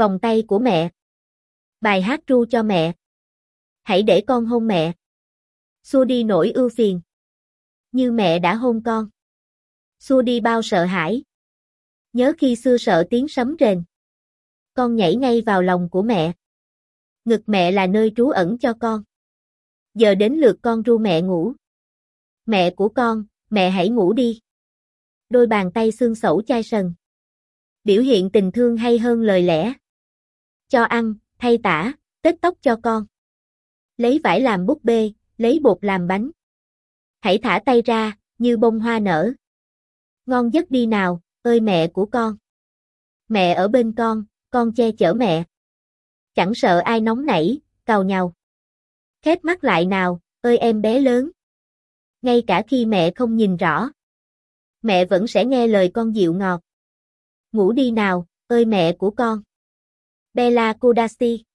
Vòng tay của mẹ. Bài hát ru cho mẹ. Hãy để con hôn mẹ. Xua đi nỗi ưu phiền. Như mẹ đã hôn con. Xua đi bao sợ hãi. Nhớ khi xưa sợ tiếng sấm rền. Con nhảy ngay vào lòng của mẹ. Ngực mẹ là nơi trú ẩn cho con. Giờ đến lượt con ru mẹ ngủ. Mẹ của con, mẹ hãy ngủ đi. Đôi bàn tay xương sẩu chai sần. Biểu hiện tình thương hay hơn lời lẽ. Cho ăn, thay tả, tết tóc cho con. Lấy vải làm búp bê, lấy bột làm bánh. Hãy thả tay ra, như bông hoa nở. Ngon giấc đi nào, ơi mẹ của con. Mẹ ở bên con, con che chở mẹ. Chẳng sợ ai nóng nảy, cào nhau. Khép mắt lại nào, ơi em bé lớn. Ngay cả khi mẹ không nhìn rõ. Mẹ vẫn sẽ nghe lời con dịu ngọt. Ngủ đi nào, ơi mẹ của con. Bella Kudasi